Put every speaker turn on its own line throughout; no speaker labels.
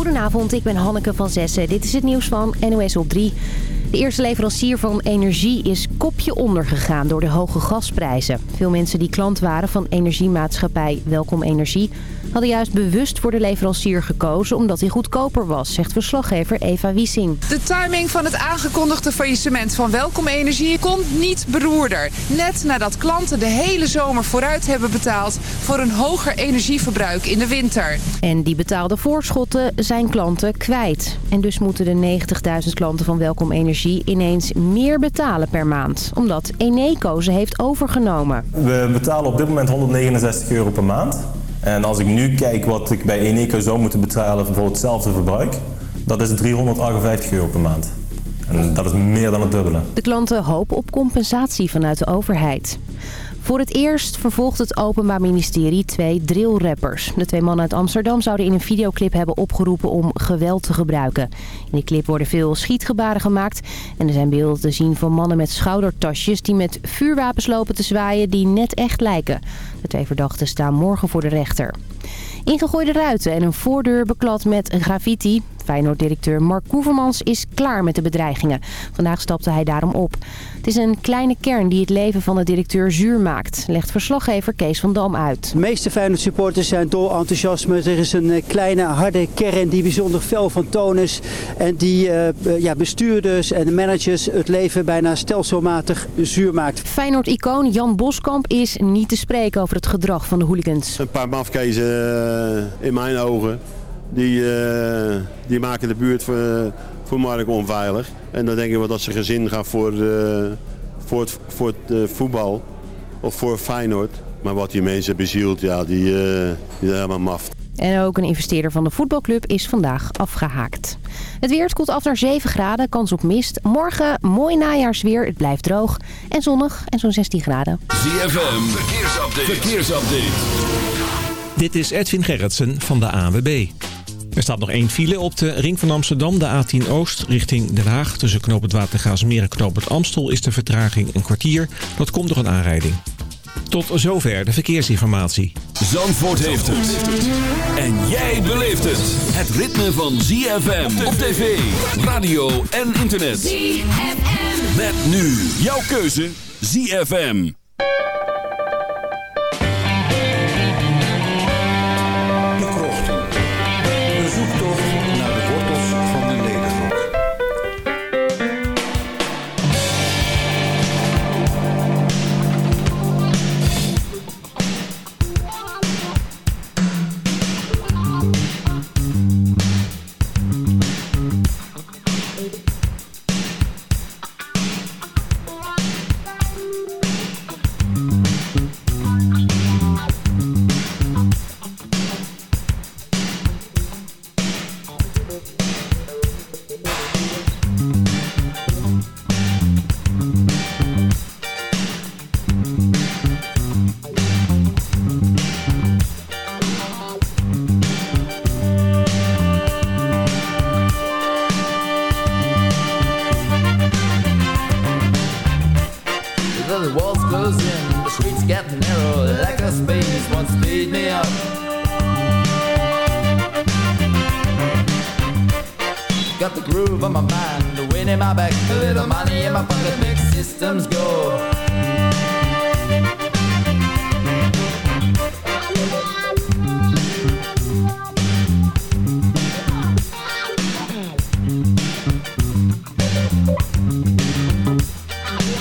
Goedenavond, ik ben Hanneke van Zessen. Dit is het nieuws van NOS op 3. De eerste leverancier van energie is kopje ondergegaan door de hoge gasprijzen. Veel mensen die klant waren van energiemaatschappij Welkom Energie... hadden juist bewust voor de leverancier gekozen omdat hij goedkoper was... zegt verslaggever Eva Wiesing.
De timing van het aangekondigde faillissement van Welkom Energie komt niet beroerder. Net nadat klanten de hele zomer vooruit hebben betaald... voor een hoger energieverbruik in de winter.
En die betaalde voorschotten zijn klanten kwijt. En dus moeten de 90.000 klanten van Welkom Energie ineens meer betalen per maand. Omdat Eneco ze heeft overgenomen.
We betalen op dit moment 169 euro per maand. En als ik nu kijk wat ik bij Eneco zou moeten betalen voor hetzelfde verbruik... dat is 358 euro per maand. En dat is meer dan het dubbele.
De klanten hopen op compensatie vanuit de overheid. Voor het eerst vervolgt het Openbaar Ministerie twee drillrappers. De twee mannen uit Amsterdam zouden in een videoclip hebben opgeroepen om geweld te gebruiken. In die clip worden veel schietgebaren gemaakt. En er zijn beelden te zien van mannen met schoudertasjes die met vuurwapens lopen te zwaaien die net echt lijken. De twee verdachten staan morgen voor de rechter. Ingegooide ruiten en een voordeur beklad met graffiti. Feyenoord-directeur Mark Koevermans is klaar met de bedreigingen. Vandaag stapte hij daarom op. Het is een kleine kern die het leven van de directeur zuur maakt, legt verslaggever Kees van Dam uit.
De meeste Feyenoord-supporters zijn dol enthousiasme. Er is een eh, kleine harde kern die bijzonder fel van toon is. En die uh, ja, bestuurders en managers het leven bijna stelselmatig zuur maakt.
Feyenoord-icoon Jan Boskamp is niet te spreken over het gedrag van de hooligans.
Een paar mafkezen uh, in mijn ogen. Die, uh, die maken de buurt voor, voor Mark onveilig. En dan denken we dat ze gezin gaan voor, uh, voor het, voor het uh, voetbal of voor Feyenoord. Maar wat die mensen bezielt, ja, die, die zijn helemaal maf.
En ook een investeerder van de voetbalclub is vandaag afgehaakt. Het weer koelt af naar 7 graden, kans op mist. Morgen mooi najaarsweer, het blijft droog en zonnig en zo'n 16 graden.
ZFM, verkeersupdate. verkeersupdate.
Dit is Edwin Gerritsen van de ANWB. Er staat nog één file op de ring van Amsterdam, de A10 Oost, richting Den Haag. Tussen Knoop het Watergaasmeer en Knoop het Amstel is de vertraging een kwartier. Dat komt door een aanrijding. Tot zover de verkeersinformatie.
Zandvoort heeft het. En jij beleeft het. Het ritme van ZFM op tv, radio en internet. ZFM. Met nu jouw keuze ZFM.
Got the groove on my mind, the wind in my back, a little money in my pocket, makes systems go.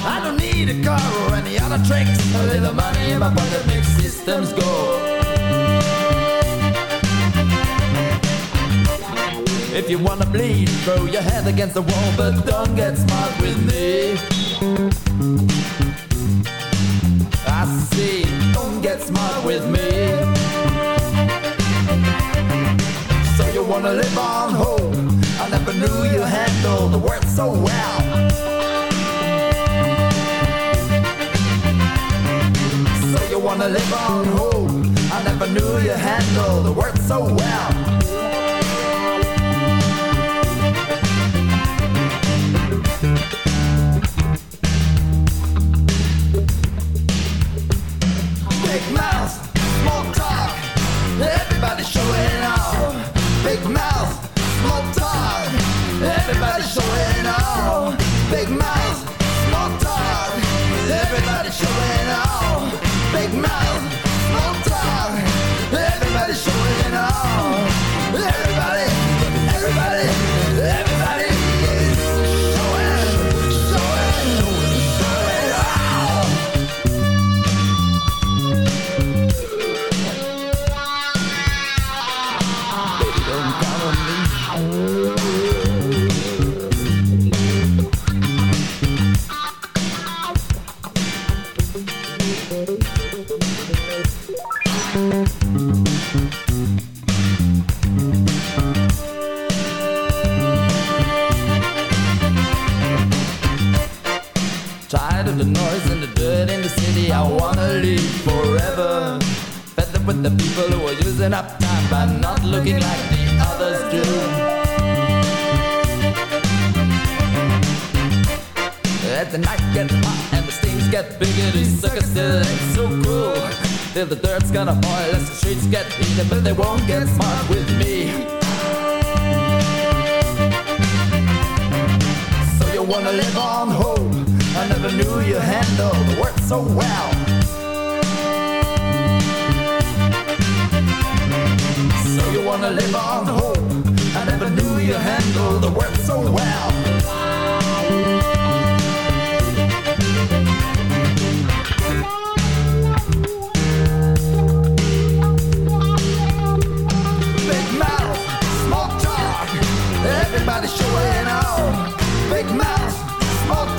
I don't need a car or any other tricks, a little money in my pocket, makes systems go. Against the wall, but don't get smart with me. I see, don't get smart with me. So you wanna live on hope? I never knew you handled the word so well. So you wanna live on hope? I never knew you handled the word so well. Everybody showing off. Big mouth, small talk. Showing off. Big mouth, are up time by not looking like the others do. As the night gets hot and the stings get bigger, these suckers still ain't so cool. Till the dirt's gonna boil as the streets get heated, but they won't get smart with me. So you wanna live on hope? I never knew you handled the work so well. Wanna live on hope? I never knew you handled the work so well. Big mouth, small talk. Everybody showing off. Big mouth, small talk.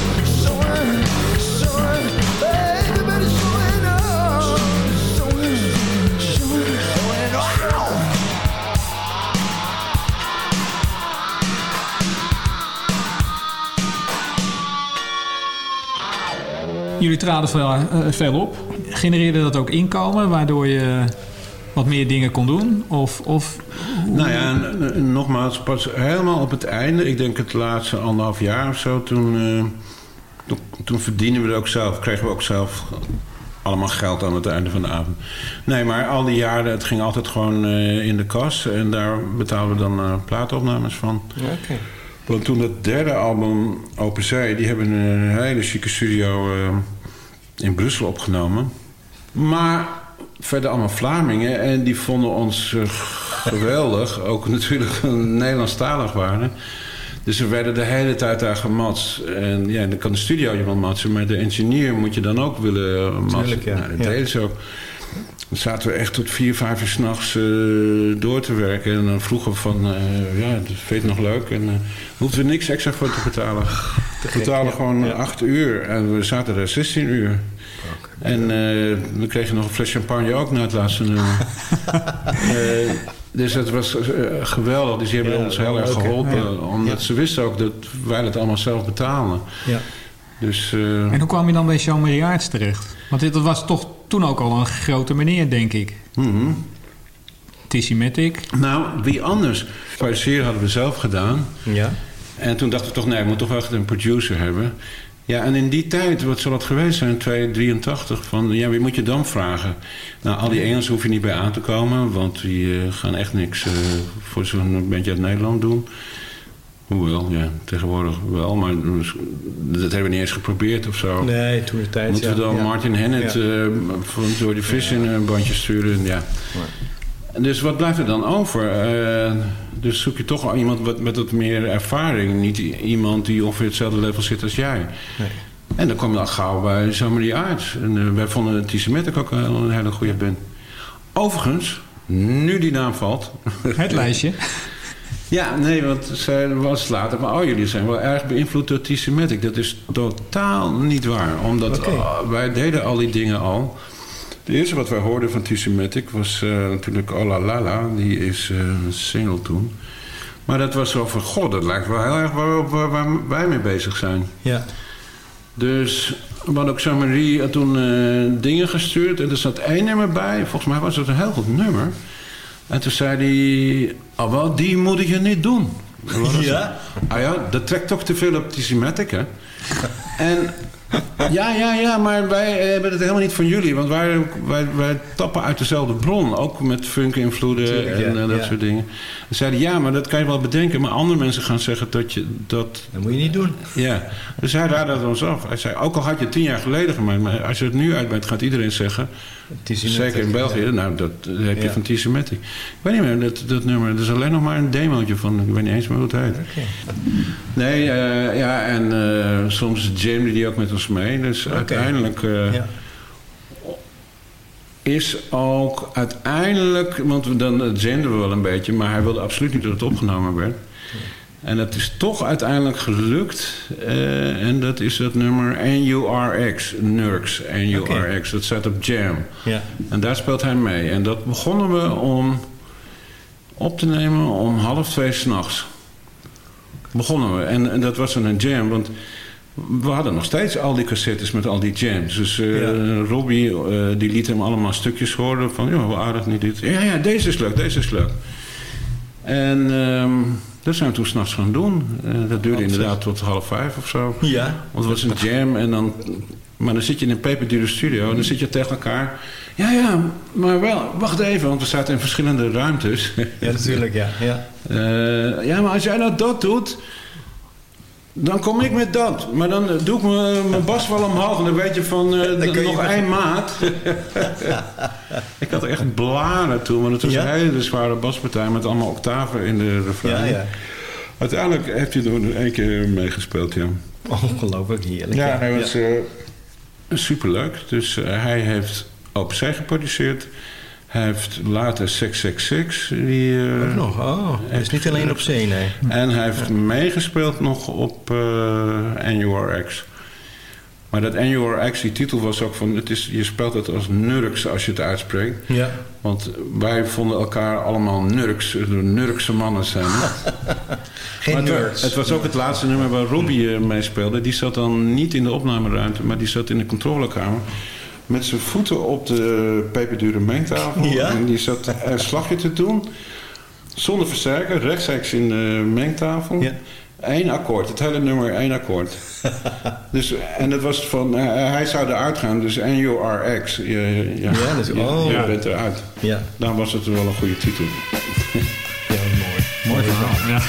Jullie traden veel, eh, veel op. Genereerde dat ook inkomen, waardoor je wat meer dingen kon doen? Of, of
Nou ja, en, en nogmaals, pas helemaal op het einde, ik denk het laatste anderhalf jaar of zo, toen, eh, toen, toen verdienen we het ook zelf, kregen we ook zelf allemaal geld aan het einde van de avond. Nee, maar al die jaren, het ging altijd gewoon eh, in de kas en daar betaalden we dan eh, plaatopnames van.
Oké.
Want toen dat derde album Open Zee, die hebben een hele chique studio eh, in Brussel opgenomen. Maar verder allemaal Vlamingen en die vonden ons eh, geweldig. Ook natuurlijk Nederlandstalig waren. Dus we werden de hele tijd daar gematst. En ja, dan kan de studio je wel matsen, maar de engineer moet je dan ook willen eh, matsen.
Tuurlijk, ja.
Nou, dat
Ja.
deden ze ook. Dan zaten we echt tot vier, vijf uur s'nachts uh, door te werken. En dan vroegen we van, eh, ja, dat vind je het nog leuk? En uh, hoefden we niks extra voor te betalen. We betalen gewoon
ja.
acht uur en we zaten daar 16 uur. En uh, we kregen nog een fles champagne ook na het laatste nummer. uh, dus het was uh, geweldig. Dus die hebben
Ja,
ons heel erg geholpen.
Ja.
Omdat
Ja.
ze wisten ook dat wij het allemaal zelf betalen.
Ja.
Dus, uh,
En hoe kwam je dan bij Jean Mariaerts terecht? Want dit was toch toen ook al een grote meneer, denk ik.
mhm.
Matic.
Nou, wie anders? Parecer hadden we zelf gedaan.
Ja.
En toen dachten we toch, nee, we moeten toch echt een producer hebben. Ja, en in die tijd, wat zal dat geweest zijn, 283, van ja, wie moet je dan vragen? Nou, al die Engelsen hoef je niet bij aan te komen, want die eh, gaan echt niks eh, voor zo'n bandje uit Nederland doen. Hoewel, ja, tegenwoordig wel, maar dat hebben we niet eens geprobeerd of zo.
Nee, toen de tijd,
Moeten we dan
Ja.
Martin Hennett
Ja.
eh, van door de vis in een bandje sturen? Ja. Dus wat blijft er dan over? Eh, dus zoek je toch al iemand wat, met wat meer ervaring. Niet iemand die ongeveer hetzelfde level zit als jij. En dan kom je al gauw bij Jean-Marie uit. En eh, wij vonden T-Semitic ook wel een hele goede band. Overigens, nu die naam valt...
Het lijstje.
Ja, nee, want zij was later... Maar oh, jullie zijn wel erg beïnvloed door T-Semitic. Dat is totaal niet waar. Omdat ah, wij deden al die dingen al. Het eerste wat wij hoorden van T-Semitic was eh, natuurlijk Oh La La La. Die is eh, een single toen. Maar dat was zo van... God, dat lijkt wel heel erg waar, waar, waar wij mee bezig zijn.
Ja.
Dus we hadden ook Jean-Marie toen eh, dingen gestuurd. En er zat één nummer bij. Volgens mij was het een heel goed nummer. En toen zei hij... Oh, wel, die moet je niet doen.
Ja?
Ah ja, dat trekt toch te veel op die Symmetric, hè? en ja, ja, ja, maar wij hebben het helemaal niet van jullie. Want wij, wij, wij tappen uit dezelfde bron. Ook met funk-invloeden en
ja,
eh, dat
ja.
soort dingen. En zeiden, ja, maar dat kan je wel bedenken. Maar andere mensen gaan zeggen dat je dat...
Dat moet je niet doen.
Ja, dus hij raadde ons af. Hij zei, ook al had je het tien jaar geleden gemaakt... maar als je het nu uitbrengt, gaat iedereen zeggen... Zeker in België,
ja.
nou, dat dat heb je
Ja.
van T-Semitic. Ik weet niet meer, dat, dat nummer... dat is alleen nog maar een demootje van... ik weet niet eens meer hoe het heet. Nee, eh, ja, en eh, soms jamde die ook met ons mee. Dus uiteindelijk... eh,
Ja.
is ook uiteindelijk, want we- dan jamden we wel een beetje, maar hij wilde absoluut niet dat het opgenomen werd. En dat is toch uiteindelijk gelukt. eh, en dat is dat nummer NURX, NURX, NURX. Dat staat op Jam.
Ja.
En daar speelt hij mee. En dat begonnen we om op te nemen om half twee s'nachts. Begonnen we. En, en dat was dan een jam, want we hadden nog steeds al die cassettes met al die jams. Dus eh, Robbie, eh, die liet hem allemaal stukjes horen van... ja, wel aardig, niet dit. Ja, ja, deze is leuk, deze is leuk. En ehm, dat zijn we toen s'nachts gaan doen. Eh, dat duurde inderdaad tot half vijf of zo.
Ja.
Want het was een jam en dan... Maar dan zit je in een peperdure studio en dan zit je tegen elkaar... Ja, ja, maar wel, wacht even, want we zaten in verschillende ruimtes.
Ja, natuurlijk, ja. ja.
Eh, ja, maar als jij nou dat doet, dan kom ik met dat. Maar dan eh, doe ik mijn- bas wel omhoog en dan weet je van
je
nog één maat. ik had echt blaren toen, want het was
Ja?
een hele zware baspartij met allemaal octaven in de refrein.
Ja, ja.
Uiteindelijk heeft hij er één keer meegespeeld, ja.
Ongelooflijk heerlijk.
Ja, hij was eh, superleuk. Dus hij heeft OPC geproduceerd. Hij heeft later 666. Die, eh,
Ook nog, oh. Dat is niet alleen op zee, nee.
En hij heeft meegespeeld nog op eh NURX. Maar dat NURX, die titel was ook van... Het is, je speelt het als Nurks als je het uitspreekt.
Ja.
Want wij vonden elkaar allemaal Nurks. Nurkse mannen zijn.
Geen
Maar
nerds.
het was ook het laatste nummer waar Robbie eh, mee speelde. Die zat dan niet in de opnameruimte, maar die zat in de controlekamer. Met zijn voeten op de peperdure mengtafel.
Ja?
En die zat een slagje te doen. Zonder versterker, rechtstreeks in de mengtafel.
Ja.
Eén akkoord, het hele nummer één akkoord. dus, en dat was van, eh, hij zou eruit gaan, dus NURX. Je, ja,
Ja, dat is-
je-
oh.
je bent eruit.
Ja.
Daarom was het wel een goede titel.
Ja, mooi.
Mooi verhaal. Ja.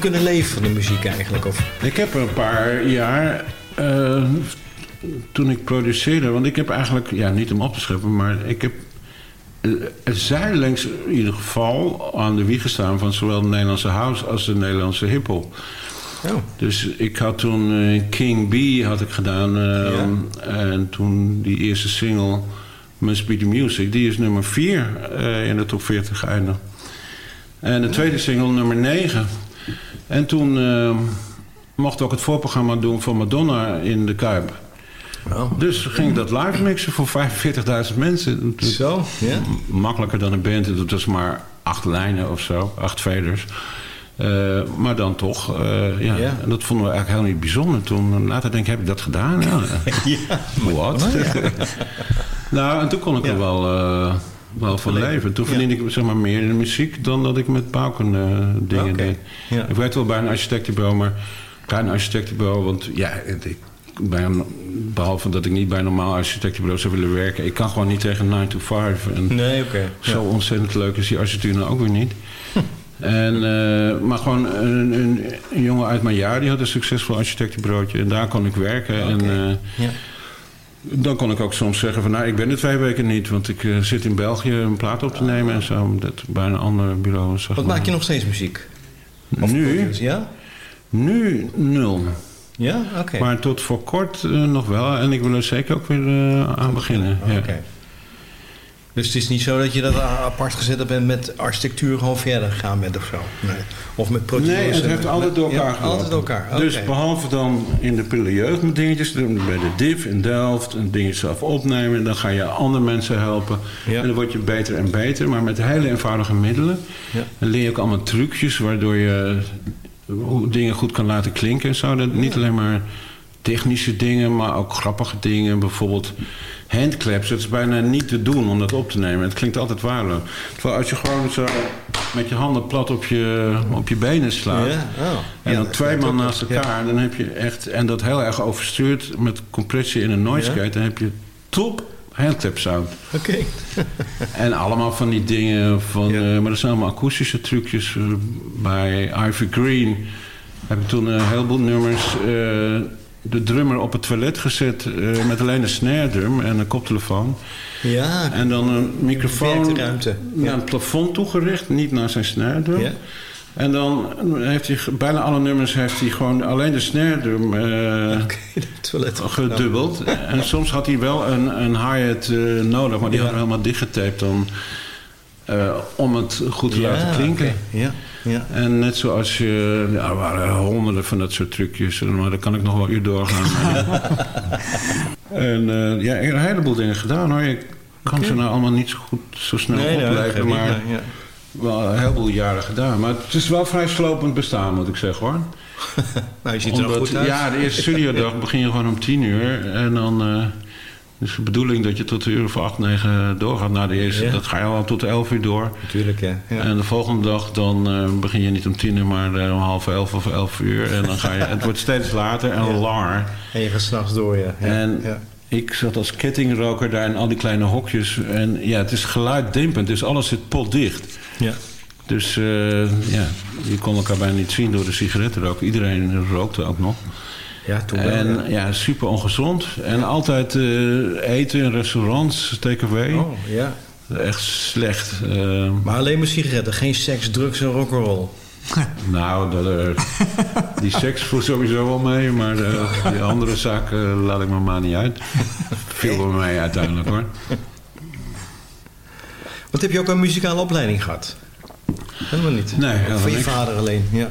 Kunnen leven van de muziek eigenlijk? Of?
Ik heb een paar jaar, eh, toen ik produceerde... want ik heb eigenlijk, ja, niet om op te scheppen... maar ik heb uh, zijdelings in ieder geval aan de wieg gestaan... van zowel de Nederlandse house als de Nederlandse hiphop.
Oh.
Dus ik had toen eh, King B had ik gedaan. eh, En toen die eerste single, Must Be The Music... die is nummer 4 in de top 40 geëindigd. En de tweede single nummer 9... En toen uh, mocht ik ook het voorprogramma doen van Madonna in de Kuip. Dus ging ik dat live mixen voor 45.000 mensen.
Zo.
Makkelijker dan een band. Het was maar acht lijnen of zo, acht veders. Uh, maar dan toch, uh, ja. En dat vonden we eigenlijk helemaal niet bijzonder. Toen later denk ik, heb ik dat gedaan? Ja.
ja.
Wat?
Oh, ja.
nou, en toen kon ik er wel, uh, wel van
Leven.
Toen verdiende ik zeg maar, meer in de muziek dan dat ik met pauken uh, dingen
Oké.
deed. Ik werkte wel bij een architectenbureau, maar bij een architectenbureau... want ja, ik, bij een, behalve dat ik niet bij een normaal architectenbureau zou willen werken... ik kan gewoon niet tegen 9 to 5. En
Nee, oké.
zo ontzettend leuk is die architectuur nou ook weer niet. En, eh, maar gewoon een, een, een jongen uit mijn jaar, die had een succesvol architectenbureautje. En daar kon ik werken. En eh,
Ja.
Dan kon ik ook soms zeggen van, nou, ik ben er twee weken niet. Want ik eh, zit in België een plaat op te nemen en zo. Dat bij een ander bureau. Zeg
Wat
maar.
maak je nog steeds muziek?
Nu?
Ja?
Nu nul.
Ja? Oké.
Maar tot voor kort eh, nog wel. En ik wil er zeker ook weer eh, aan beginnen. Ja.
Oké. Dus het is niet zo dat je dat apart gezet hebt en met architectuur gewoon verder gaan bent of zo? Nee. Of met producers?
Nee, het
en-
heeft altijd door elkaar
Ja. Altijd door elkaar.
Dus behalve dan in de prille jeugd met dingetjes... bij de DIV in Delft een dingetje zelf opnemen... en dan ga je andere mensen helpen.
Ja.
En dan word je beter en beter. Maar met hele eenvoudige middelen.
Ja.
Dan leer je ook allemaal trucjes... waardoor je hoe dingen goed kan laten klinken en zo. Dat, niet alleen maar technische dingen, maar ook grappige dingen. Bijvoorbeeld handclaps. Het is bijna niet te doen om dat op te nemen. Het klinkt altijd waardeloos. Terwijl als je gewoon zo met je handen plat op je, op je benen slaat...
Ja, oh.
en
Ja,
dan twee man naast elkaar... dan heb je echt... en dat heel erg overstuurd met compressie en een noise gate... dan heb je top handclap sound.
Oké.
En allemaal van die dingen van... eh, maar dat zijn allemaal akoestische trucjes. Eh, bij Ivy Green heb ik toen een heleboel nummers... eh, de drummer op het toilet gezet eh, met alleen een snare drum en een koptelefoon.
Ja,
En dan een microfoon
ruimte.
naar het plafond toegericht, niet naar zijn snare drum.
Ja.
En dan heeft hij bijna alle nummers heeft hij gewoon alleen de snare drum eh,
toilet.
gedubbeld. En soms had hij wel een, een hi-hat eh, nodig, maar die
Ja.
hadden helemaal dichtgetaped dan, eh, om het goed te
Ja,
laten klinken.
Ja, ja.
En net zoals je... Ja, er waren honderden van dat soort trucjes. Maar daar kan ik nog wel uur doorgaan. en eh, ja, ik heb een heleboel dingen gedaan hoor. Ik kan ze nou allemaal niet zo goed zo snel
Nee, niet,
maar
ja.
wel een heleboel jaren gedaan. Maar het is wel vrij slopend bestaan, moet ik zeggen hoor.
nou, je ziet er
Omdat-
goed uit.
Ja, de eerste studiodag begin je gewoon om tien uur. En dan eh is de bedoeling dat je tot de uur of acht, negen doorgaat. Na de eerste,
Ja.
dat ga je al tot de elf uur door.
Natuurlijk, ja. ja.
En de volgende dag dan eh, begin je niet om tien uur, maar eh, om half elf of elf uur. En dan ga je, het wordt steeds later en
Ja.
langer.
En je gaat s'nachts door, ja.
En ik zat als kettingroker daar in al die kleine hokjes. En ja, het is geluiddempend, dus alles zit potdicht.
Ja.
Dus eh, ja, je kon elkaar bijna niet zien door de sigarettenrook. Iedereen rookte ook nog.
Ja, toen wel,
En
ja.
ja, super ongezond. En altijd eh, eten in restaurants, takeaway.
Oh, ja.
Echt slecht. Eh,
Maar alleen maar sigaretten, geen seks, drugs en rock'n'roll.
nou, dat, eh, die seks voelt sowieso wel mee. Maar die andere zaken laat ik me maar niet uit. Viel wel mee uiteindelijk hoor.
Wat heb je ook een muzikale opleiding gehad? Helemaal niet.
Nee, helemaal
Van je
niks.
vader alleen, ja.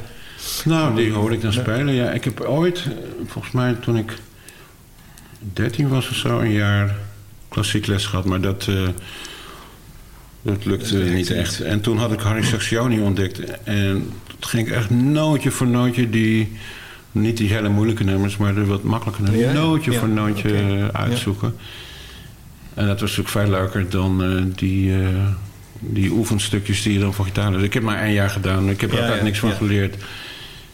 Nou, die hoorde ik dan spelen. Ja, ik heb ooit, eh, volgens mij toen ik 13 was of zo, een jaar klassiek les gehad. Maar dat, eh, dat lukte niet echt. En toen had ik Harry Saxioni ontdekt. En dat ging ik echt nootje voor nootje die... Niet die hele moeilijke nummers, maar de wat makkelijke nummers.
Ja, ja.
Nootje
Ja,
voor nootje eh, uitzoeken. En dat was natuurlijk veel leuker dan die, die oefenstukjes die je dan voor gitaar had. Ik heb maar één jaar gedaan. Ik heb er
Ja,
niks van
ja.
geleerd.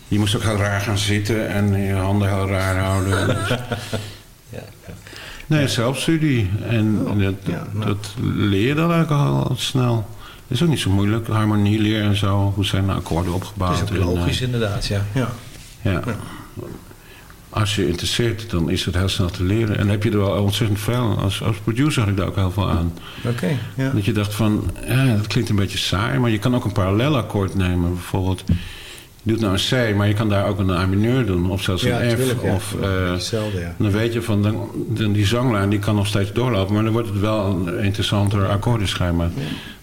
Je moest ook heel raar gaan zitten en je handen heel raar houden.
Ja, ja.
nee, zelfstudie. En
Oh,
dat,
ja, nou.
dat leer je dan eigenlijk al snel. Dat is ook niet zo moeilijk. Harmonie leren en zo. Hoe zijn de akkoorden opgebouwd.
Het is ook
en, eh,
logisch inderdaad, ja. ja.
ja. Als je interesseert, dan is het heel snel te leren. En dan heb je er wel ontzettend veel. Als, als producer had ik daar ook heel veel aan.
Oké, ja.
Dat je dacht van, ja, dat klinkt een beetje saai, maar je kan ook een parallelakkoord nemen. Bijvoorbeeld, doet nou een C, maar je kan daar ook een A mineur doen. Of zelfs
Ja,
een F.
tuurlijk, ja.
Of, eh,
Hetzelfde, ja.
dan weet je van, dan, dan die zanglijn die kan nog steeds doorlopen. Maar dan wordt het wel een interessanter akkoordenschema.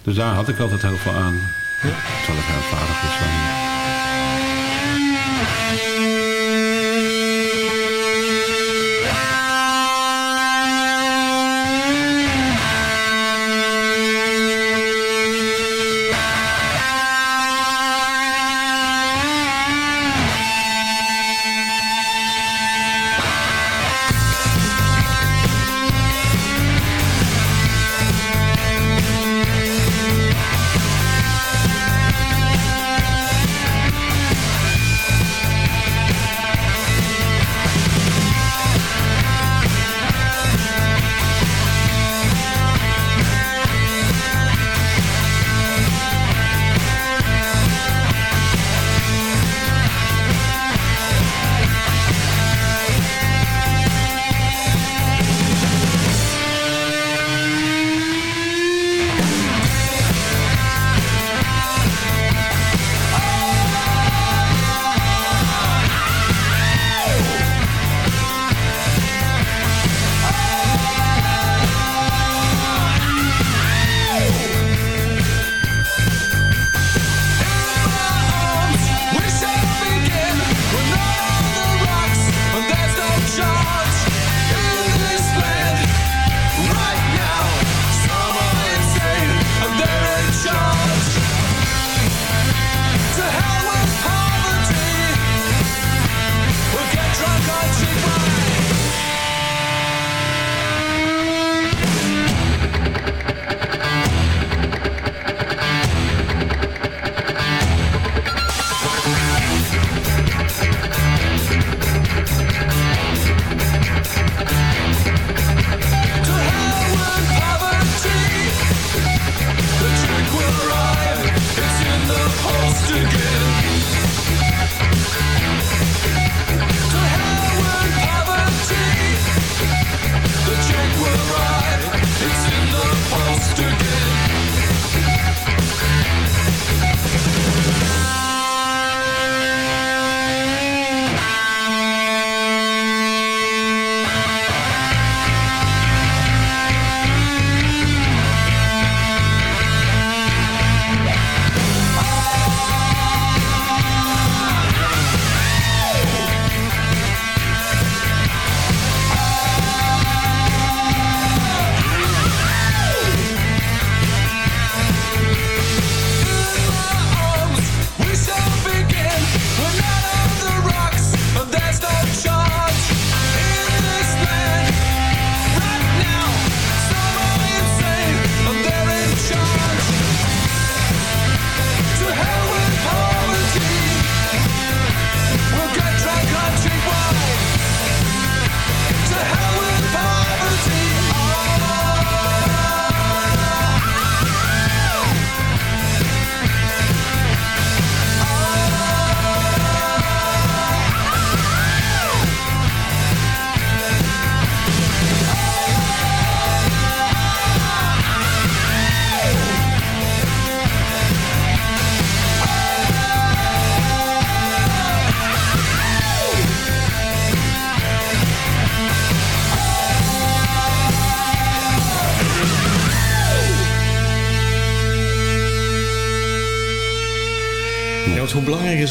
Dus daar had ik altijd heel veel aan. Terwijl ik heel vaardig is.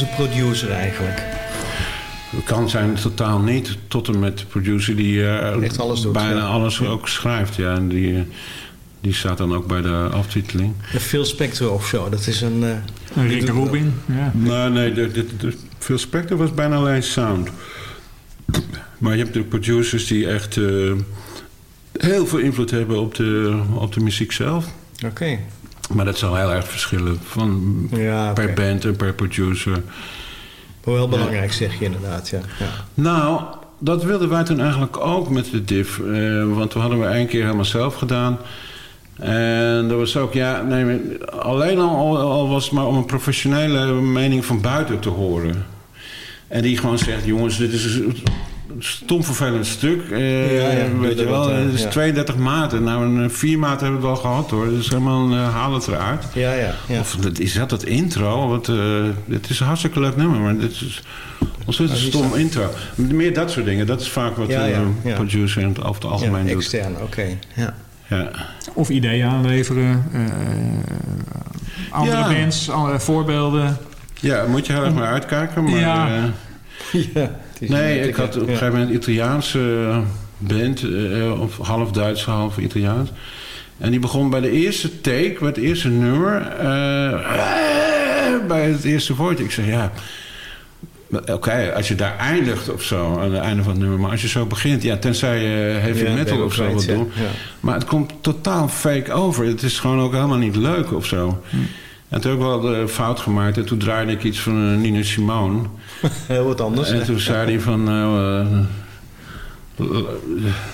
Een producer eigenlijk?
kan zijn totaal niet. Tot en met de producer die eh,
Echt alles doet,
bijna
ja.
alles ook schrijft. Ja, en die, eh, die staat dan ook bij de aftiteling.
De Phil Spector of zo, dat is een... eh,
Een
die
Rick Rubin. Ja.
Nee, nee, de, de, de Phil Spector was bijna alleen sound. Maar je hebt de producers die echt eh, heel veel invloed hebben op de, op de muziek zelf.
Oké.
Maar dat zal heel erg verschillen van
Ja,
per band en per producer.
Maar wel belangrijk zeg je inderdaad, ja. ja.
Nou, dat wilden wij toen eigenlijk ook met de diff. eh, want we hadden we één keer helemaal zelf gedaan. En er was ook, ja, nee, alleen al, al was het maar om een professionele mening van buiten te horen. En die gewoon zegt, jongens, dit is stom vervelend stuk. Eh,
Ja,
weet je wel, het is
ja.
32 maten. Nou, een vier maten hebben we het al gehad hoor. Dus helemaal uh, haal het eruit.
Ja, ja. ja.
Of is dat het intro? Want uh, het is een hartstikke leuk nummer, maar dit is ontzettend
die
stom intro. Meer dat soort dingen. Dat is vaak wat de
ja.
producer in het, over het algemeen
ja,
doet.
extern, oké. Ja.
Ja.
Of ideeën aanleveren. eh, andere
Ja.
bands, andere voorbeelden.
ja, moet je heel erg maar uitkijken. Maar,
Ja.
nee, ik had op een gegeven moment een Italiaanse eh, band. eh, of half Duits, half Italiaans. En die begon bij de eerste take, bij het eerste nummer. eh, bij het eerste woord. Ik zeg ja. Oké, als je daar eindigt of zo, aan het einde van het nummer. Maar als je zo begint, ja, tenzij je heavy
Ja,
metal of zo wat
ja.
doen.
Ja.
Maar het komt totaal fake over. Het is gewoon ook helemaal niet leuk of zo. En toen heb ik wel de fout gemaakt. En toen draaide ik iets van eh, Nina Simone.
Heel wat anders.
En
hè?
toen zei hij van... eh,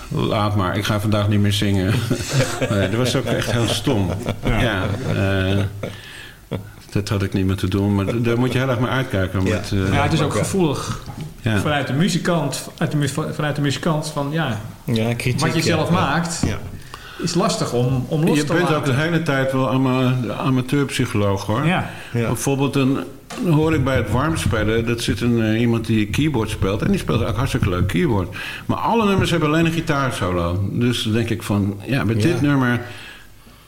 laat maar, ik ga vandaag niet meer zingen. nee, dat was ook echt heel stom. Ja, eh, dat had ik niet meer te doen. Maar daar moet je heel erg mee uitkijken.
Ja.
Met, eh,
Ja, het is ook gevoelig
ja.
vanuit de muzikant, uit de, vanuit de muzikant van ja,
ja, kritiek.
wat je zelf
Ja.
maakt,
Ja.
Is lastig om, om los
Je
te
bent
laten.
ook de hele tijd wel ama amateurpsycholoog hoor.
Ja,
Ja.
Bijvoorbeeld een, dan hoor ik bij het warmspelen, dat zit een, eh, iemand die keyboard speelt. En die speelt eigenlijk hartstikke leuk keyboard. Maar alle nummers hebben alleen een gitaarsolo. Dus dan denk ik van, ja, met dit nummer...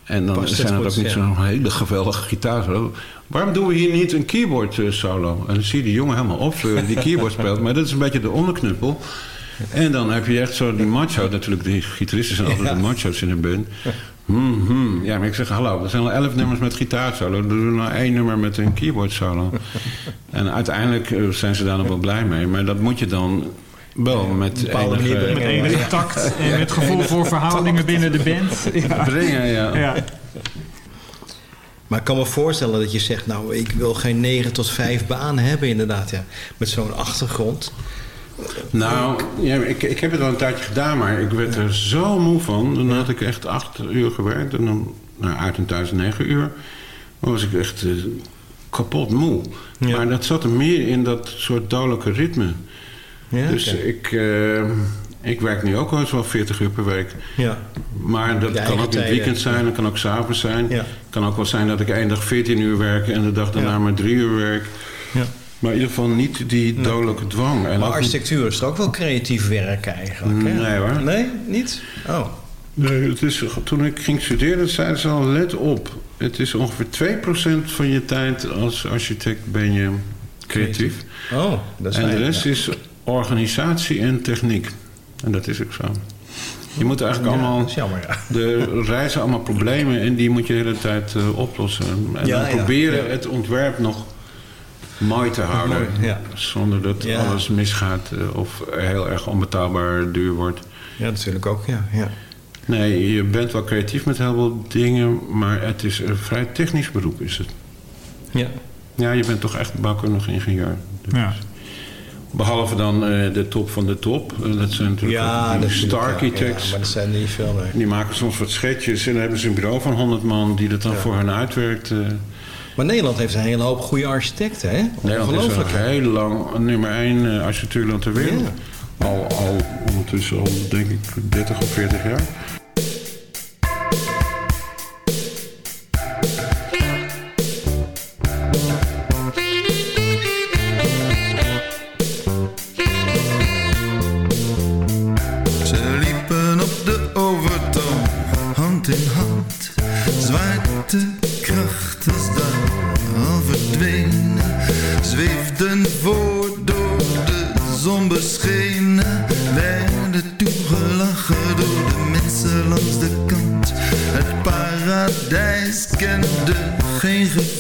En dan
Past
zijn het ook niet zo'n hele geweldige gitaarsolo. Waarom doen we hier niet een keyboard eh, solo? En dan zie je die jongen helemaal opvleuren die keyboard speelt. Maar dat is een beetje de onderknuppel. En dan heb je echt zo die macho, natuurlijk, die gitaristen zijn altijd
Ja.
de macho's in een band. Hmm, hmm. Ja, maar ik zeg, hallo, er zijn al elf nummers met gitaarsolo. Dan doen we nou één nummer met een keyboard solo. en uiteindelijk eh, zijn ze daar nog wel blij mee. Maar dat moet je dan wel met
bepaalde
enige-
met enige tact en met gevoel voor verhoudingen binnen de band. Ja.
brengen. Ja.
Ja.
Maar ik kan me voorstellen dat je zegt... nou, ik wil geen 9 tot 5 baan hebben inderdaad. Ja. Met zo'n achtergrond.
Nou, ja, ik, ik heb het wel een tijdje gedaan, maar ik werd er zo moe van. Dan had ik echt acht uur gewerkt en dan nou, uit en thuis negen uur. Dan was ik echt eh, kapot moe.
Ja.
Maar dat zat er meer in dat soort dodelijke ritme.
Ja,
dus ik, eh, ik werk nu ook wel eens wel 40 uur per week.
Ja.
Maar dat kan ook in het weekend zijn, dat kan ook s'avonds zijn. Het kan ook wel zijn dat ik één dag 14 uur werk en de dag daarna maar drie uur werk. Maar in ieder geval niet die dodelijke dwang. En
Maar architectuur is toch ook wel creatief werk eigenlijk? Hè?
Nee, hoor.
Nee, niet? Oh.
Nee, het is, toen ik ging studeren zeiden ze al, let op. Het is ongeveer 2% van je tijd als architect ben je creatief.
Oh, dat is
en de rest
ja.
is organisatie en techniek. En dat is ook zo. Je moet eigenlijk
Ja,
allemaal...
dat is jammer, ja.
De reizen allemaal problemen en die moet je de hele tijd eh, oplossen. En
Ja,
dan proberen het ontwerp nog mooi te houden.
mooi, ja.
Zonder dat
Ja.
alles misgaat eh, of heel erg onbetaalbaar duur wordt.
Ja, natuurlijk ook, ja. ja.
Nee, je bent wel creatief met heel veel dingen, maar het is een vrij technisch beroep is het.
Ja.
Ja, je bent toch echt bouwkundig ingenieur.
Ja.
Behalve dan eh, de top van de top. Eh, dat zijn natuurlijk
Ja, dat is
star architects.
Ja, maar dat zijn niet veel, nee.
Die maken soms wat schetsjes en dan hebben ze een bureau van 100 man die dat dan voor hen uitwerkt.
Maar Nederland heeft een hele hoop goede architecten, hè?
Nederland is heel lang nummer 1 architectuurland ter wereld.
Ja.
Al, al ondertussen al denk ik 30 of 40 jaar.
Ten voor door de zon beschenen. Werden toegelachen
door de mensen langs de kant. Het paradijs kende geen
gevoel.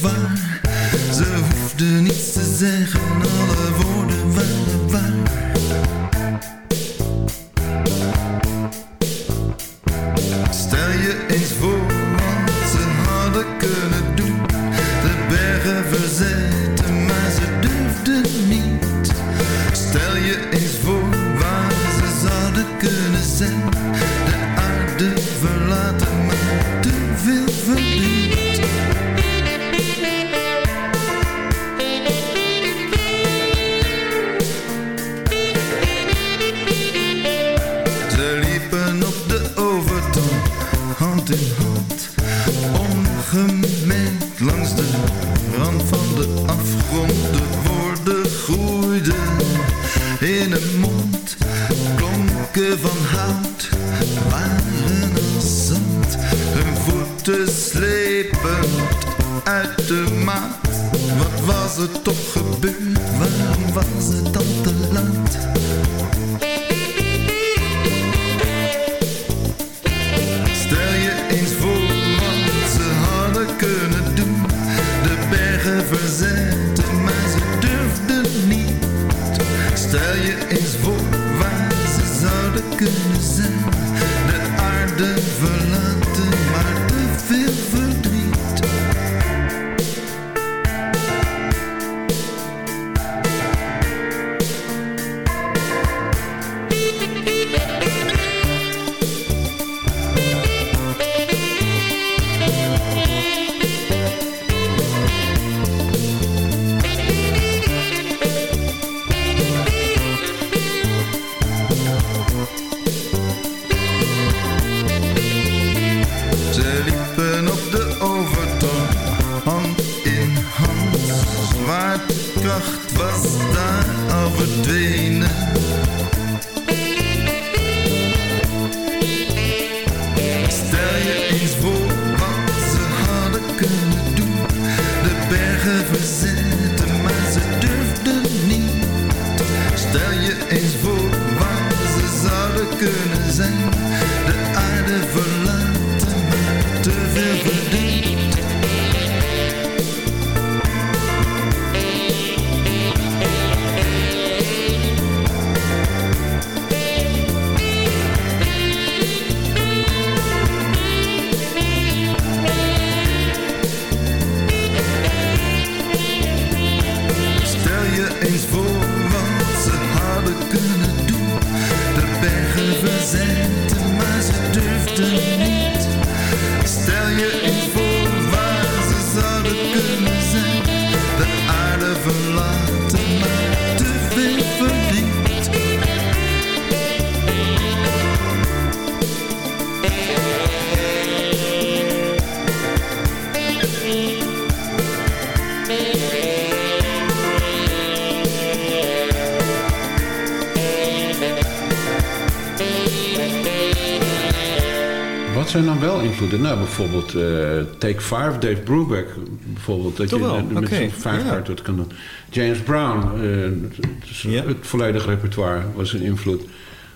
Bijvoorbeeld eh, Take 5, Dave Brubeck. Bijvoorbeeld, dat
Toch
je
wel,
met zo'n vijf
ja.
wat kan doen. James Brown, eh, het, het volledige repertoire was een invloed.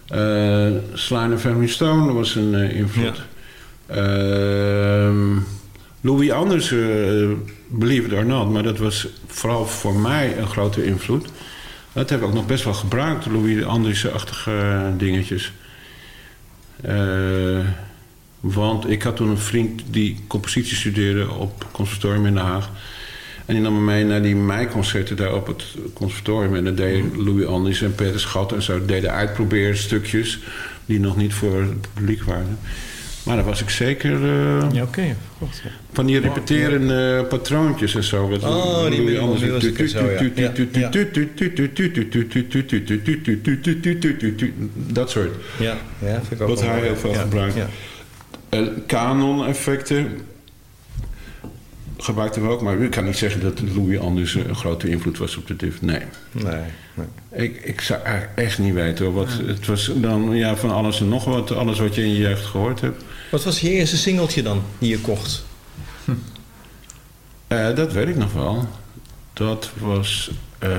Eh Sly Family Stone was een invloed. Ehm, Louis Anders, believe it or not, maar dat was vooral voor mij een grote invloed. Dat heb ik ook nog best wel gebruikt, Louis Anders-achtige dingetjes. Eh, want ik had toen een vriend die compositie studeerde op conservatorium in Den Haag. En die nam me mee naar die meiconcerten daar op het conservatorium. En dan deed Louis Anders en Peter Schat en zo deden uitprobeerstukjes... die nog niet voor het publiek waren. Maar daar was ik zeker... eh,
Ja, oké. Goed, ja.
Van die repeterende patroontjes en zo. Wat
Oh, die
Louis Dat soort.
Ja, ja vind ik ook
Wat hij heel veel
Ja,
gebruikt. Canon-effecten gebruikten we ook. Maar ik kan niet zeggen dat Louis Anders een grote invloed was op de div. Nee.
Nee, nee.
Ik, ik zou echt niet weten. hoor. Wat, Het was dan ja, van alles en nog wat. Alles wat je in je jeugd gehoord hebt.
Wat was je eerste singeltje dan die je kocht?
Eh, dat weet ik nog wel. Dat was... eh,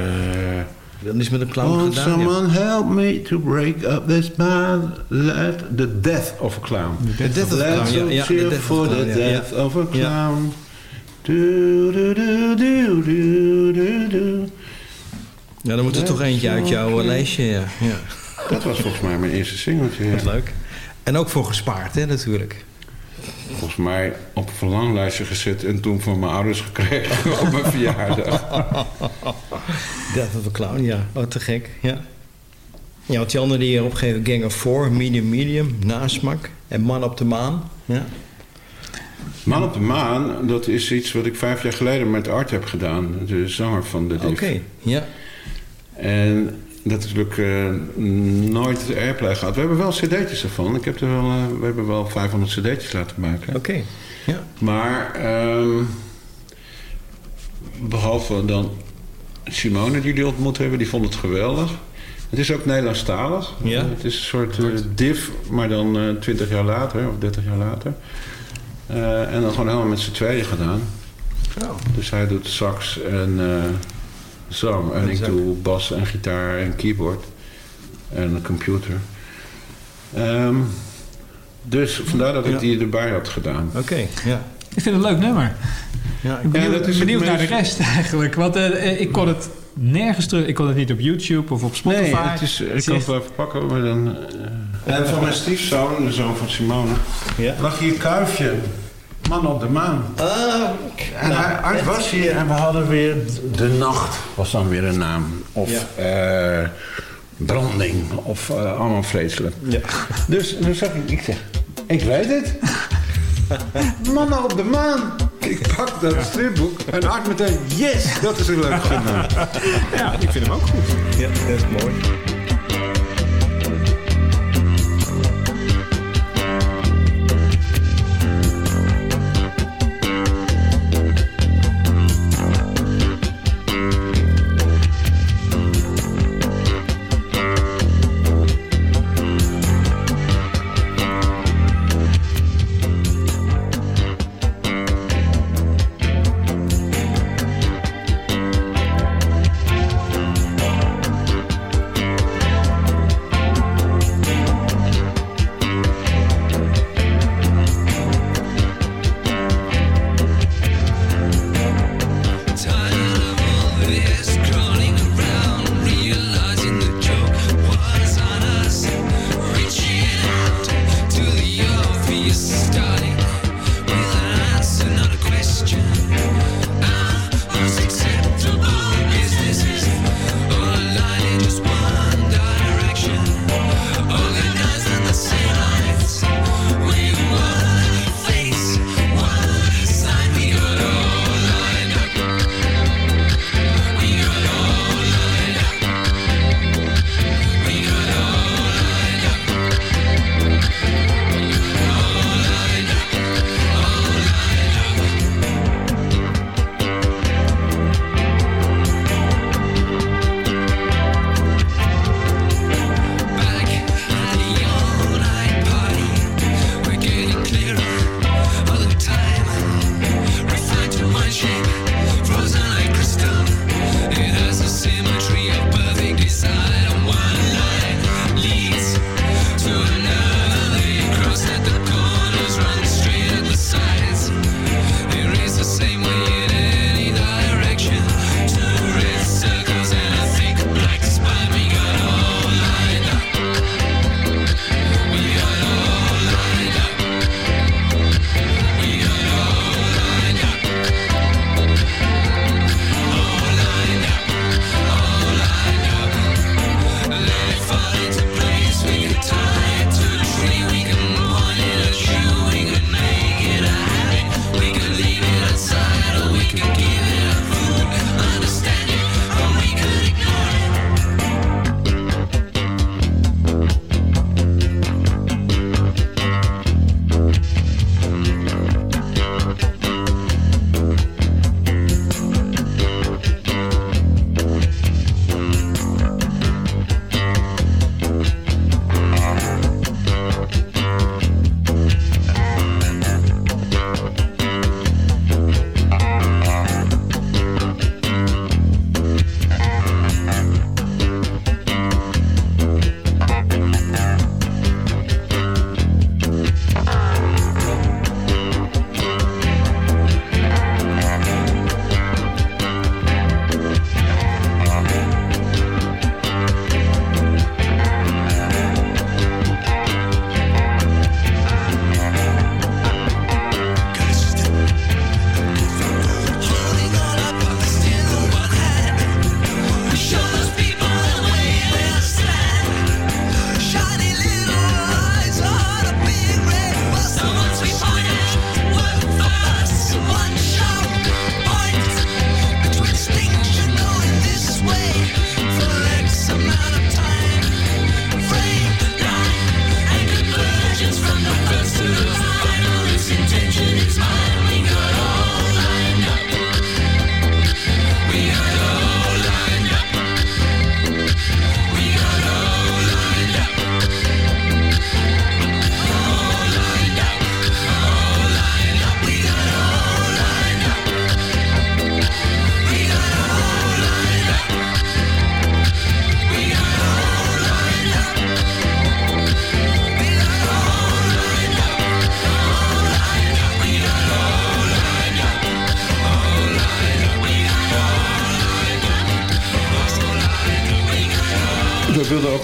Dat is met een clown
Won't
gedaan. ja.
someone help me to break up this bad let the death of a clown.
The death of a clown, ja, ja, the
for
a
the
clown, ja,
death of a clown. Do, do, do, do, do, do, do.
Ja, dan moet er toch eentje uit jouw eh, lijstje, ja. ja.
Dat was volgens mij mijn eerste singeltje.
Wat leuk. En ook voor gespaard, hè, natuurlijk.
Volgens mij op een verlanglijstje gezet en toen van mijn ouders gekregen op mijn verjaardag.
Death of a Clown, ja. Oh, te gek, ja. Ja, want die andere die hier opgeven, Gang of Four, Medium Medium, Nasmak en Man op de Maan. Ja.
Man op de Maan, dat is iets wat ik vijf jaar geleden met Art heb gedaan. De zanger van de
Oké,
Div.
ja.
En dat is natuurlijk eh, nooit airplay gehad. We hebben wel cd'tjes ervan. Ik heb er wel, eh, we hebben wel 500 cd'tjes laten maken.
Oké, ja.
Maar ehm, behalve dan Simone die jullie ontmoet hebben, die vond het geweldig. Het is ook Nederlandstalig.
Ja.
Het is een soort eh, div, maar dan eh 20 jaar later of 30 jaar later. En dan gewoon helemaal met z'n tweeën gedaan. Dus hij doet sax en zang. En
En
ik doe bas en gitaar en keyboard. En een computer. Ehm, dus vandaar dat ik
Ja.
die erbij had gedaan.
Oké, ja.
Ik vind het een leuk nummer.
Ja,
Ik ben
Ja,
benieuwd,
dat is het
benieuwd naar de rest eigenlijk. Want eh, eh, ik kon het nergens terug. Ik kon het niet op YouTube of op Spotify.
Nee, het is, ik kan het wel even pakken. Maar dan, eh, en van mijn stiefzoon, de zoon van Simone,
Ja.
lag hier Kuifje. Man op de maan.
Ah,
En hij, Art was hier en we hadden weer De Nacht, was dan weer een naam. Of eh, Branding, of eh, allemaal vreselijk.
Ja.
Dus toen zag ik, ik zeg, ik weet het. Mannen op de maan. Ik pak dat stripboek en Art meteen, yes, dat is een leuk naam.
Ja, ik vind hem ook goed.
ja, dat is mooi.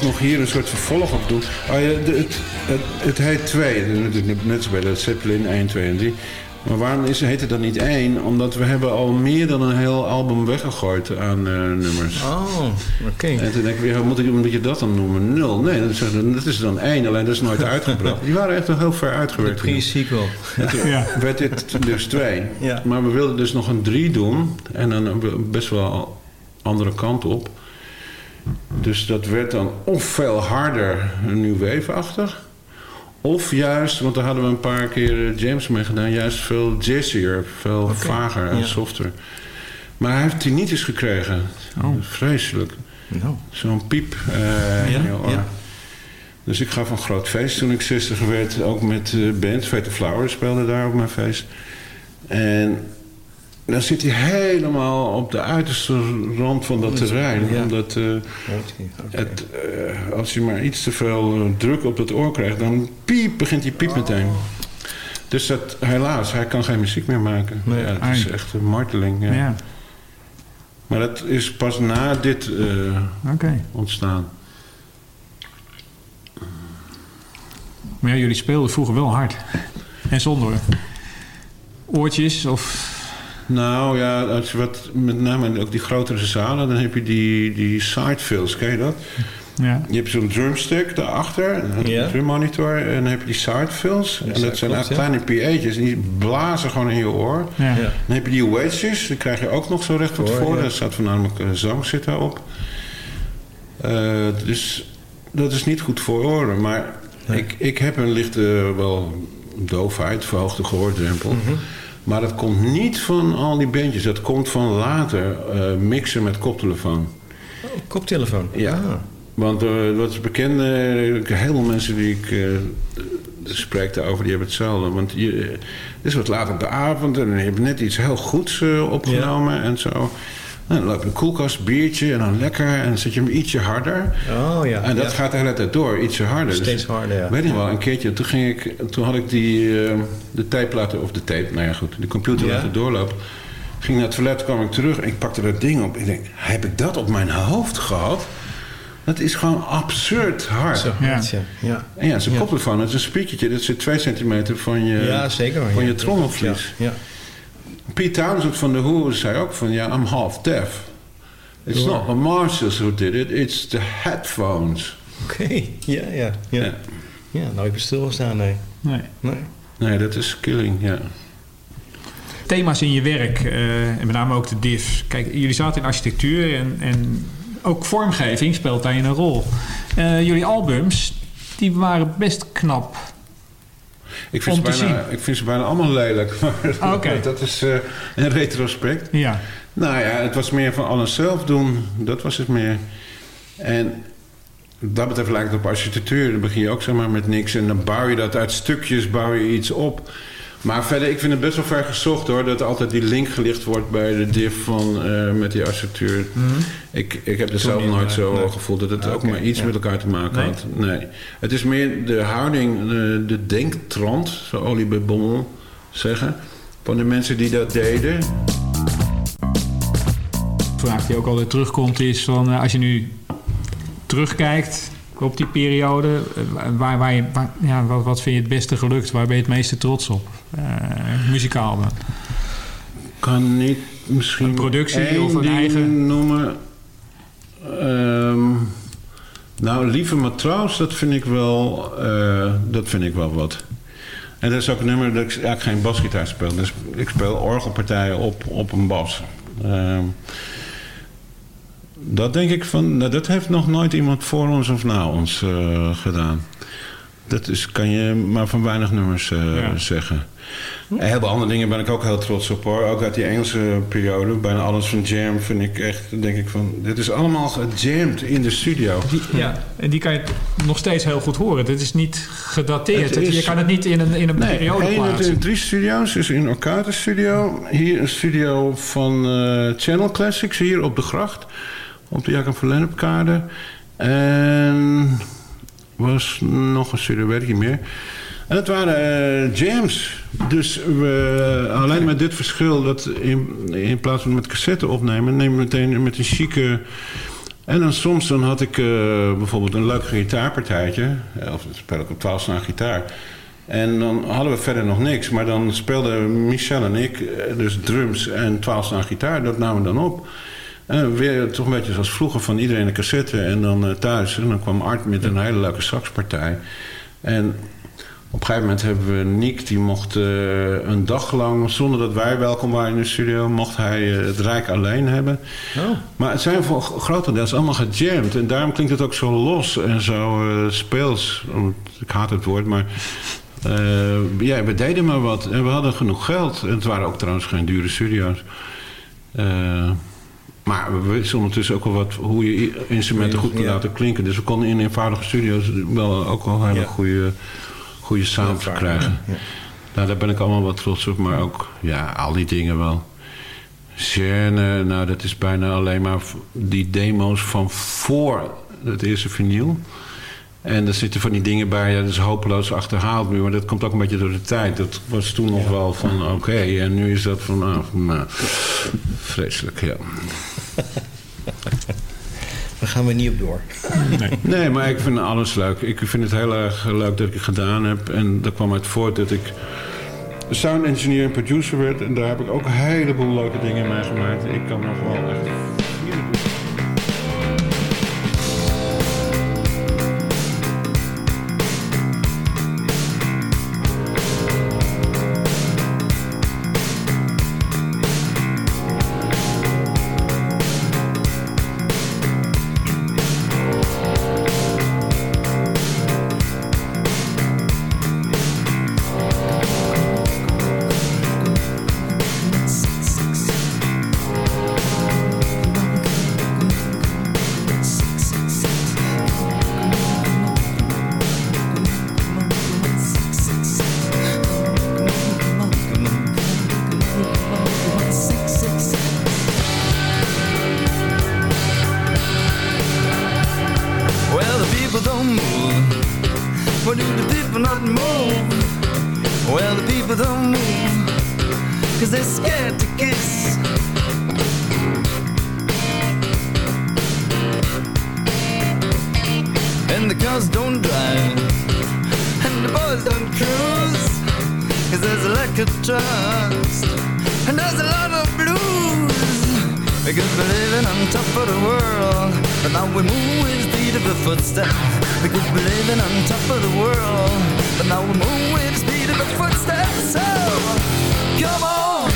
Ook nog hier een soort vervolg op doen. Oh ja, de- het, het, het heet 2. Net zoals bij de Zeppelin 1, 2 en 3. Maar waarom is, heet het dan niet 1? Omdat we hebben al meer dan een heel album weggegooid aan eh, nummers.
Oh, oké.
En toen denk ik weer, moet, ik, moet je dat dan noemen? Nul. Nee, dat is, dat is dan 1, alleen dat is nooit uitgebracht. Die waren echt wel heel ver
De
uitgewerkt.
pre-sequel.
En toen
Ja.
werd dit dus 2.
Ja.
Maar we wilden dus nog een 3 doen. En dan best wel andere kant op. Dus dat werd dan of veel harder, nu wave-achtig. Of juist, want daar hadden we een paar keer eh, James mee gedaan, juist veel jazzier, veel vager en
ja.
softer. Maar hij heeft tinnitus gekregen.
Oh.
Vreselijk. Zo'n piep. eh,
Ja.
Dus ik gaf een groot feest toen ik 60 werd. Ook met eh band. Fate Flowers speelde daar op mijn feest. En dan zit hij helemaal op de uiterste rand van dat terrein.
Ja.
Omdat eh, het, eh, als je maar iets te veel eh, druk op het oor krijgt... dan piep, begint hij piep meteen. Dus dat, helaas, hij kan geen muziek meer maken.
Nee.
ja, het is echt een marteling. Ja.
Ja,
Maar dat is pas na dit ontstaan.
Maar ja, jullie speelden vroeger wel hard. En zonder oortjes of...
Nou ja, als je wat, met name ook die grotere zalen, dan heb je die, die sidefills, ken je dat?
Ja.
Je hebt zo'n drumstick daarachter, een
Ja.
drummonitor, en dan heb je die sidefills. en dat zijn
klopt,
kleine PA'tjes, en die blazen gewoon in je oor.
Ja.
Ja.
Dan heb je die wedges, die krijg je ook nog zo recht van
Voor.
Daar staat voornamelijk eh, zang zit daarop. Eh, dus dat is niet goed voor oren. Maar ik, ik heb een lichte, wel doofheid, verhoogde gehoordrempel.
Mhm.
Maar dat komt niet van al die bandjes. Dat komt van later eh, mixen met koptelefoon.
Oh, koptelefoon.
Ja.
Ah.
Want eh, wat is bekend, eh, heel veel mensen die ik spreek daarover, die hebben hetzelfde. Want je, het is wat laat op de avond en je hebt net iets heel goeds opgenomen en zo. Nou, dan loop je een koelkast, biertje en dan lekker en dan zet je hem ietsje harder.
Oh ja.
En dat
ja.
gaat de hele tijd door, ietsje harder. Dus
Steeds harder, ja.
Weet je wel, een keertje, toen, ging ik, toen had ik die, eh, de tape laten, of de tape, nou ja goed, de computer
Ja.
laten doorlopen. Ging naar het toilet, kwam ik terug en ik pakte dat ding op. Ik denk, heb ik dat op mijn hoofd gehad? Dat is gewoon absurd hard.
Zo,
Ja.
ja. ja.
En ja, zo'n
Ja.
koptelefoon, dat is een speakertje. Dat zit twee centimeter van je,
Ja, zeker.
van
ja.
je trommelvlies.
Ja.
Pete Townsend van The Who zei ook van, ja, I'm half deaf. It's not the Marshalls who did it, it's the headphones.
Oké, ja, ja. Ja,
Ja.
ja. nou ik ben stilgestaan, nee.
Nee.
nee.
Nee, dat is killing, ja.
Thema's in je werk, eh, en met name ook de div. Kijk, jullie zaten in architectuur en, en ook vormgeving speelt daarin een rol. Eh, jullie albums, die waren best knap.
Ik vind, ze
te
bijna, ik vind ze bijna allemaal lelijk. Maar dat is eh een retrospect.
Ja,
Nou ja, het was meer van alles zelf doen. Dat was het meer. En dat betreft lijkt het op architectuur. Dan begin je ook zeg maar met niks. En dan bouw je dat uit stukjes, bouw je iets op. Maar verder, ik vind het best wel ver gezocht hoor. Dat altijd die link gelicht wordt bij de div van eh, met die architectuur. Ik, ik heb er zelf nooit zo
nee.
gevoeld dat het
Ah,
ook maar iets
ja.
met elkaar te maken
Nee?
had. Nee. Het is meer de houding, de, de denktrand, zou Olie bij Bommel zeggen. Van de mensen die dat deden.
een vraag die ook altijd terugkomt is van eh, als je nu terugkijkt op die periode, eh, waar, waar je, waar- ja, wat, wat vind je het beste gelukt? Waar ben je het meeste trots op? Eh, muzikaal dan.
kan niet misschien
Een productie of een eigen-
noemen. Ehm, nou, lieve matroos, dat vind ik wel, eh, dat vind ik wel wat. En dat is ook een nummer dat ik eigenlijk geen basgitaar speel. Dus ik speel orgelpartijen op, op een bas. Ehm, dat denk ik van, nou, dat heeft nog nooit iemand voor ons of na ons eh, gedaan. Dat is, kan je maar van weinig nummers
Ja.
zeggen. En heel veel andere dingen ben ik ook heel trots op hoor. Ook uit die Engelse periode. Bijna alles van Jam vind ik echt, denk ik van... Dit is allemaal gejamd in de studio.
Die, ja, en die kan je nog steeds heel goed horen. Het is niet gedateerd.
Het
Het-
is-
je kan het niet in een, in een
Nee,
periode plaatsen.
de drie studio's is in Orkata Studio. Hier een studio van eh, Channel Classics, hier op de gracht. Op de Jacob van Lennepkade. En was nog een studio, weet ik niet meer. En het waren eh, jams. Dus we, alleen met dit verschil dat in, in plaats van met cassette opnemen... nemen we meteen met een chique En dan soms dan had ik eh, bijvoorbeeld een leuk gitaarpartijtje. eh, Of speel ik op 12 snaar gitaar. En dan hadden we verder nog niks. Maar dan speelden Michel en ik dus drums en 12 snaar gitaar. Dat namen we dan op. En weer toch een beetje zoals vroeger van iedereen een cassette en dan eh, thuis. En dan kwam Art met een hele leuke saxpartij. En op een gegeven moment hebben we Nick, die mocht eh, een dag lang, zonder dat wij welkom waren in de studio, mocht hij eh, het Rijk alleen hebben. Maar het zijn voor grotendeels allemaal gejamd. En daarom klinkt het ook zo los en zo eh, speels. Ik haat het woord, maar ja, we deden maar wat. En we hadden genoeg geld. En het waren ook trouwens geen dure studio's. Maar we wisten ondertussen ook wel wat, hoe je instrumenten goed kunt
Ja.
laten klinken. Dus we konden in eenvoudige studio's wel ook wel hele
Ja.
goede, goede sound
vaak,
krijgen.
ja.
Nou, daar ben ik allemaal wat trots op. Maar ook, ja, al die dingen wel. Scène, nou, dat is bijna alleen maar die demo's van voor het eerste vinyl. En er zitten van die dingen bij, ja, dat is hopeloos achterhaald nu. Maar dat komt ook een beetje door de tijd. Dat was toen nog wel van oké. en nu is dat van, ah, van, nou, vreselijk, ja.
Daar gaan we niet op door.
Nee, maar ik vind alles leuk. Ik vind het heel erg leuk dat ik het gedaan heb. En dat kwam uit voort dat ik sound engineer en producer werd. En daar heb ik ook een heleboel leuke dingen mee gemaakt. Ik kan nog wel echt...
People. Cause they're scared to kiss. And the cars don't drive. And the boys don't cruise. Cause there's a lack of trust. And there's a lot of blues. Because we're living on top of the world. But now we move with speed of a footstep. Because we're living on top of the world. But now we move with speed of a footstep. Come on,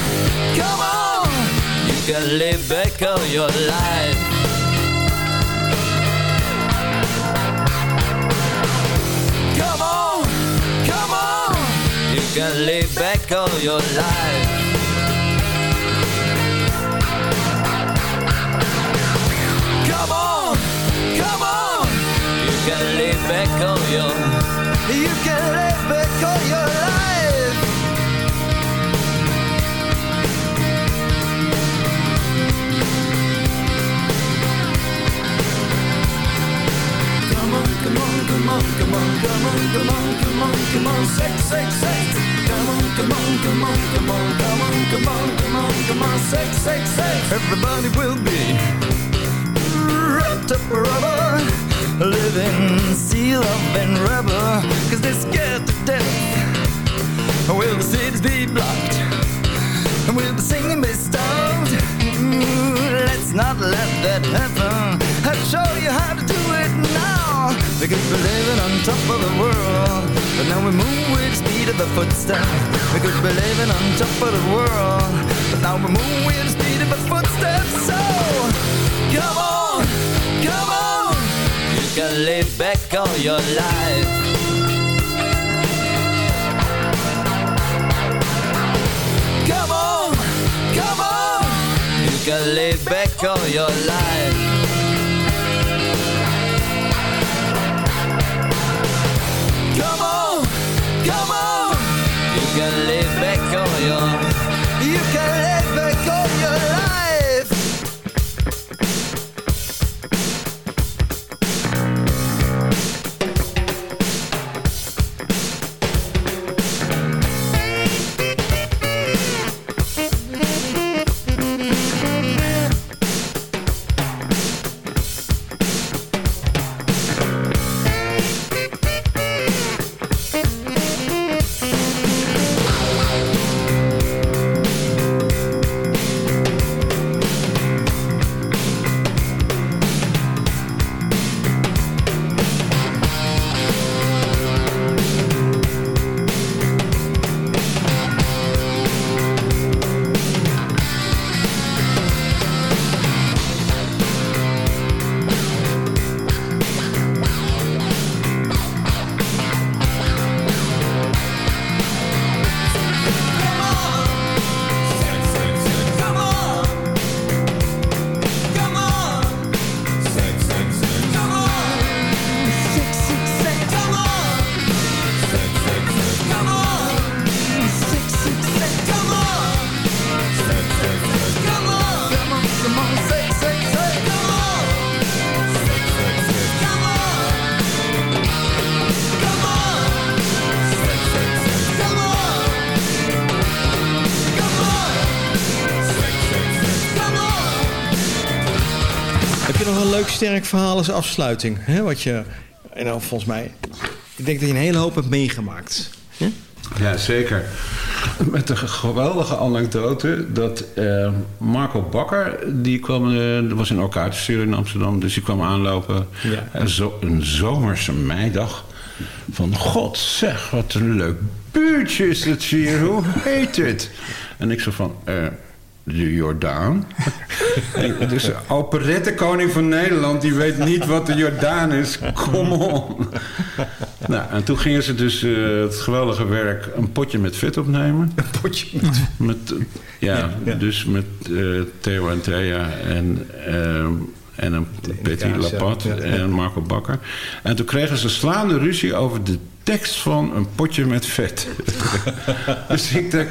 come on. You can live back all your life. Come on, come on. You can live back all your life. Come on, come on. You can live back all your. You can live back all your life. Come on, come on, come on, come on, come on, come on, sex, sex, sex. Come on, come on, come on, come on, come on, come on, come on, come on, sex, sex, sex. Everybody will be wrapped up rubber Living seal up and rubber Cause they're scared to death Will the cities be blocked? Will the singing be stopped? Ooh, mm, let's not let that happen I'll show you how to do it now Because we're living on top of the world But now we move with the speed of a footstep Because we're living on top of the world But now we move with the speed of a footstep So, come on, come on. You can live back all your life. Come on, come on. You can live back all your life come on. You can live back on your
leuk sterk verhaal als afsluiting? Hè? Wat je, en dan volgens mij, ik denk dat je een hele hoop hebt meegemaakt. Hè?
Ja, zeker. Met een geweldige anekdote dat eh, Marco Bakker, die kwam, dat was in Orkaatjesstuur in Amsterdam, dus die kwam aanlopen.
Ja.
En zo, een zomerse meidag. Van god zeg, wat een leuk buurtje is het hier, hoe heet het? En ik zo van, eh, de Jordaan. Dus de operettekoning van Nederland, die weet niet wat de Jordaan is. Kom on. Nou, en toen gingen ze dus eh, het geweldige werk een potje met vet opnemen.
Een potje met
Met, eh, ja, dus met eh, Theo en Thea en, en een Betty. Lapat
ja.
en Marco Bakker. En toen kregen ze slaande ruzie over de tekst van een potje met vet. dus ik dacht...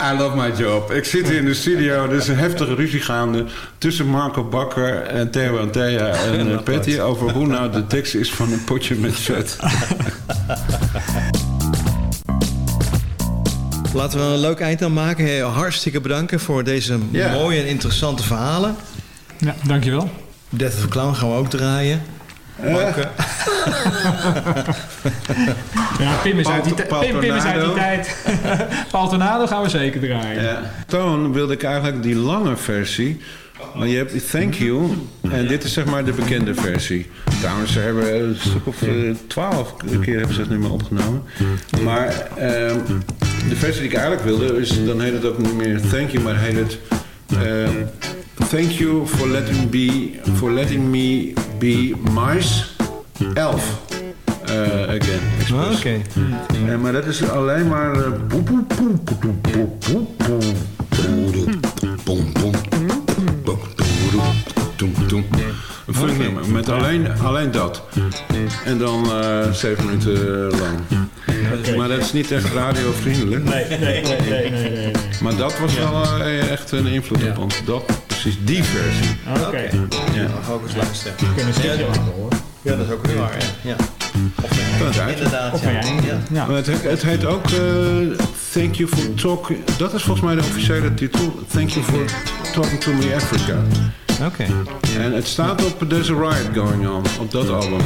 I love my job. Ik zit hier in de studio. Er is een heftige ruzie gaande tussen Marco Bakker en Theo en Thea en eh, Patty over hoe nou de tekst is van een potje met vet.
Laten we een leuk eind aan maken. Hartstikke bedanken voor deze mooie en interessante verhalen.
Ja, dankjewel.
Death of Clown gaan we ook draaien. Eh,
Ja, Pim is uit die,
Paul-
ti- Pim, Pim is uit die tijd. Paul Tornado gaan we zeker draaien.
Ja. Toon wilde ik eigenlijk die lange versie. Maar je hebt Thank You. En dit is zeg maar de bekende versie. Trouwens, ze hebben een stuk of eh, twaalf keer hebben ze het nu maar opgenomen. Maar ehm, de versie die ik eigenlijk wilde, is, dan heet het ook niet meer Thank You, maar heet het ehm, Thank You for letting, be, for letting me Be mais uh, Again.
Ah, oké.
Eh, maar dat is alleen maar... Eh, een funk
okay.
nummer, met alleen, alleen dat. En dan uh, zeven minuten lang. Okay. Maar dat is niet echt radiovriendelijk.
Nee, nee, nee, nee, nee, nee.
Maar dat was wel uh, echt een invloed op ons. Dat precies die versie.
Oké.
Ja.
Dan ga ik eens luisteren.
We kunnen een stukje laten horen.
Ja, dat is ook weer waar. Ja. Ja. Inderdaad.
Of
ja. Ja.
Ja.
Maar het, het heet ook eh, Thank You for Talking... Dat is volgens mij de officiële titel. Thank You for Talking to Me Africa.
Oké.
En het staat op There's a Riot Going On, op dat album.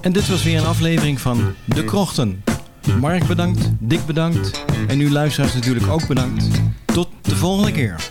En dit was weer een aflevering van De Krochten. Mark bedankt, Dick bedankt en u luisteraars natuurlijk ook bedankt. Tot de volgende keer.